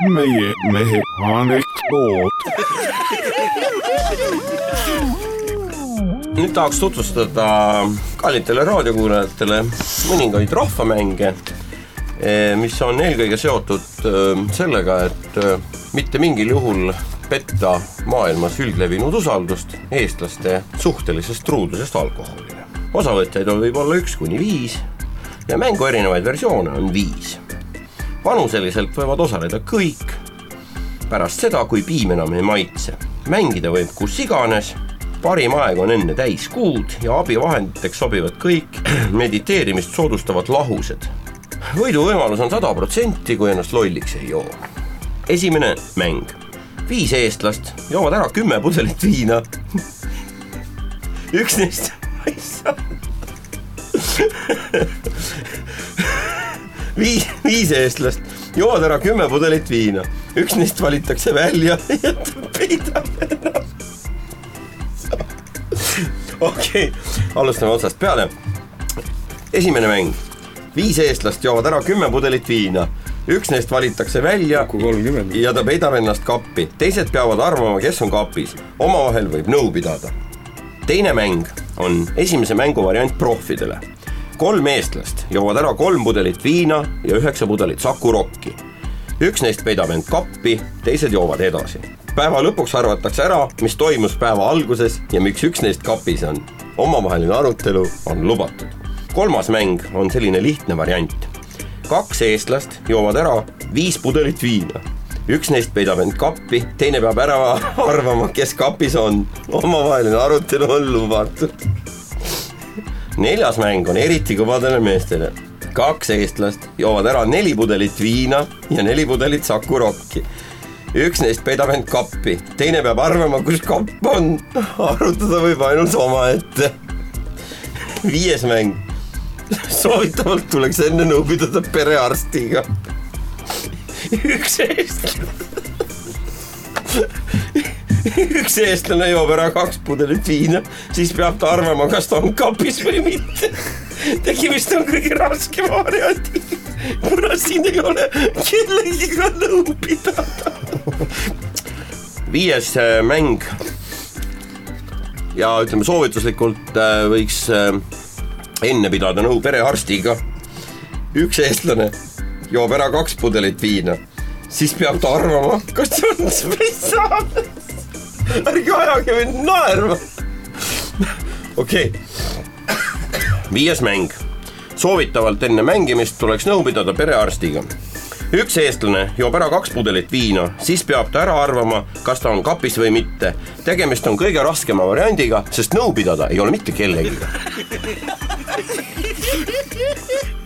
meie mehe anekdoot. nüüd tahaks tutvustada kallitele raadiokuulajatele mõningaid rahvamänge, mis on eelkõige seotud eh, sellega, et eh, mitte mingil juhul petta maailmas üldlevinud usaldust eestlaste suhtelisest truudusest alkoholile. osavõtjaid on võib-olla üks kuni viis ja mängu erinevaid versioone on viis. Vanuseliselt võivad osaleda kõik pärast seda, kui piim enam ei maitse. mängida võib kus iganes, parim aeg on enne täiskuud ja abivahenditeks sobivad kõik mediteerimist soodustavad lahused. võiduvõimalus on sada protsenti, kui ennast lolliks ei joo. esimene mäng. viis eestlast joovad ära kümme pudelit viina. üks neist, viis, viis eestlast joovad ära kümme pudelit viina, üks neist valitakse välja ja ta peidab ennast. okei okay., alustame otsast peale. esimene mäng, viis eestlast joovad ära kümme pudelit viina, üks neist valitakse välja ja ta peidab ennast kappi, teised peavad arvama, kes on kapis, omavahel võib nõu pidada. teine mäng on esimese mängu variant proffidele. Kolm eestlast joovad ära kolm pudelit viina ja üheksa pudelit Saku Rocki. üks neist peidab end kappi, teised joovad edasi. päeva lõpuks arvatakse ära, mis toimus päeva alguses ja miks üks neist kapis on. omavaheline arutelu on lubatud. kolmas mäng on selline lihtne variant kaks eestlast joovad ära viis pudelit viina. üks neist peidab end kappi, teine peab ära arvama, kes kapis on. omavaheline arutelu on lubatud. Neljas mäng on eriti kõvadele meestele. kaks eestlast joovad ära neli pudelit viina ja neli pudelit Saku Rocki. üks neist peidab end kappi, teine peab arvama, kus kapp on. arutada võib ainult omaette. viies mäng soovitavalt tuleks enne nõu pidada perearstiga. üks eestlane, üks eestlane joob ära kaks pudelit viina, siis peab ta arvama, kas ta on kapis või mitte. tegemist on kõige raskema variandiga, kuna siin ei ole kellegiga nõu pidada. viies äh, mäng ja ütleme soovituslikult äh, võiks äh, enne pidada nõu perearstiga. üks eestlane joob ära kaks pudelit viina, siis peab ta arvama, kas see on spetsaalne. ärge ajage mind naerma. okei okay., viies mäng. soovitavalt enne mängimist tuleks nõu pidada perearstiga üks eestlane joob ära kaks pudelit viina, siis peab ta ära arvama, kas ta on kapis või mitte. tegemist on kõige raskema variandiga, sest nõu pidada ei ole mitte kellegiga.